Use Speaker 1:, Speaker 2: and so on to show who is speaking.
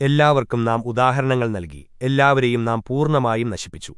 Speaker 1: എല്ലാവർക്കും നാം ഉദാഹരണങ്ങൾ നൽകി എല്ലാവരെയും നാം പൂർണമായും നശിപ്പിച്ചു.